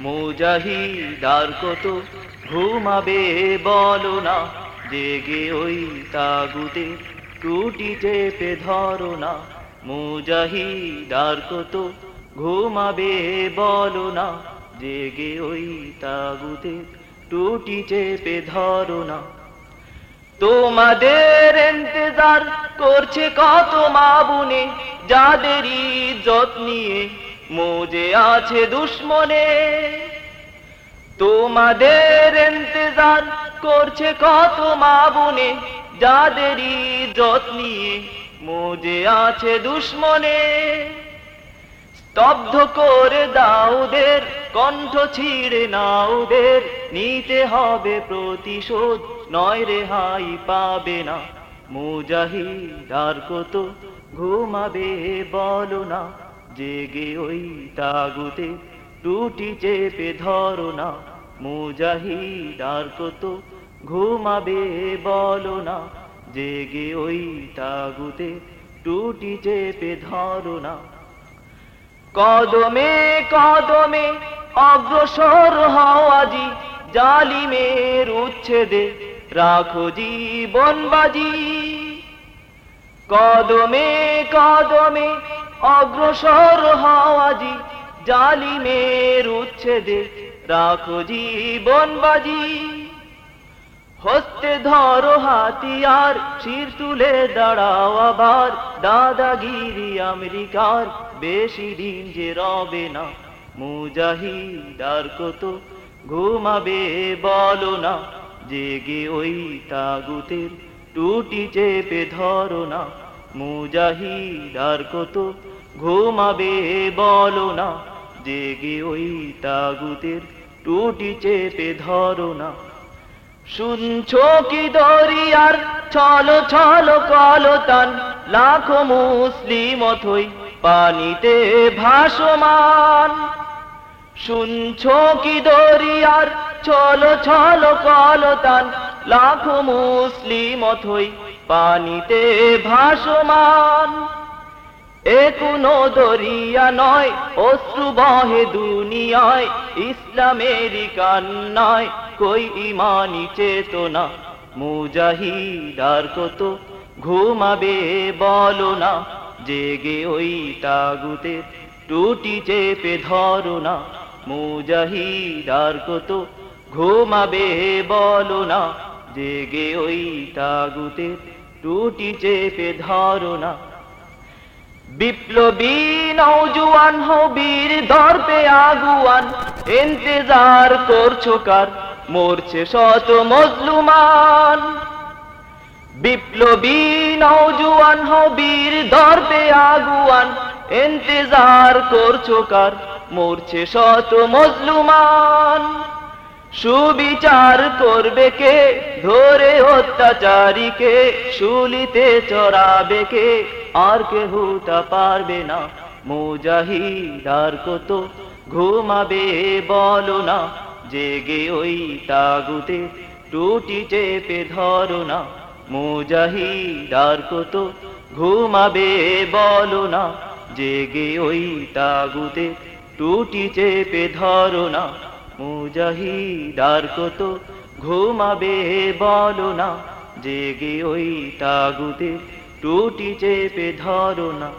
মুজাহিদার কত ঘুমাবে বলো না, জেগে ওই তাগুতে টুটি চেপে ধরো না। মুজাহিদার কত ঘুমাবে বলো না, জেগে ওই তাগুতে টুটি চেপে ধরো না। তোমাদের ইন্তজার করছে কত মা বুনে যাদের ইজ্জত নিয়ে মোজে আছে দুশ্মনে। তোমাদের ইন্তজার করছে কত মা বুনে যাদের ইজ্জত নিয়ে মোজে আছে দুশ্মনে। স্তব্ধ করে দাউদের কণ্ঠ ছিঁড়ে নাউদের নিতে হবে প্রতিশোধ, নয় রেহাই পাবে না। মুজাহিদ আর কত ঘুমাবে বলো না। জেগে ওই তাগুতে টুটি চেপে ধরো না, মুজাহিদ আর কত ঘুমাবে বলো না। জেগে ওই তাগুতে টুটি চেপে ধরো না। কদমে কদমে অগ্রসর হওয়াজি জালিমের উচ্ছেদে রাখো জীবন বাজি। কদমে কদমে অগ্রসর হওয়াজি জালিমের উচ্ছেদে, রাখো জীবন বাজি। হস্তে ধরো হাতিয়ার শির তুলে দাঁড়াও আবার। দাদাগিরি আমেরিকার, বেশি দিন যে রবে না। মুজাহিদার কত ঘুমাবে বলো না। জেগে ওই তাগুতের টুটি চেপে ধরো না। মুজাহিদার কত ঘুমাবে বলো না, জেগে ওই তাগুতের টুটি চেপে ধরো না। শুনছো কি দরিয়ার ছলো ছলো কলতান লাখো মুসলিম অথই পানিতে ভাসমান। শুনছো কি দরিয়ার ছলো ছলো কলতান লাখো মুসলিম অথই পানিতে ভাসমান। এ কোনো দরিয়া নয়, অশ্রু বহে দুনিয়ায় ইসলামেরই কান্নায় কই ইমানি চেতনা? মুজাহিদার কত ঘুমাবে বলো না, জেগে ওই তাগুতের টুটি চেপে ধরো না। মুজাহিদার কত ঘুমাবে বলো না, জেগে ওই তাগুতের টুটি চেপে ধরো না। বিপ্লবী নৌজুয়ান হবির দর্পে আগুয়ান, ইন্তজার করছ কার? মরছে শত মজলুমান। বিপ্লবী নৌজুয়ান হবির দর্পে আগুয়ান, ইন্তজার করছ কার? মরছে শত মজলুমান। সুবিচার করবে কে? ধরে অত্যাচারীকে শুলিতে চড়াবে কে? আর কেহ তা পারবে না। মুজাহিদার কত ঘুমাবে বলো না। জেগে ওই তাগুতে টুটি চেপে ধরো না। মুজাহিদার কত ঘুমাবে বলো না। জেগে ওই তাগুতে টুটি চেপে ধরো না। মুজাহিদার কত ঘুমাবে বলো না জেগে ওই তাগুতে টুটি চেপে ধরো না।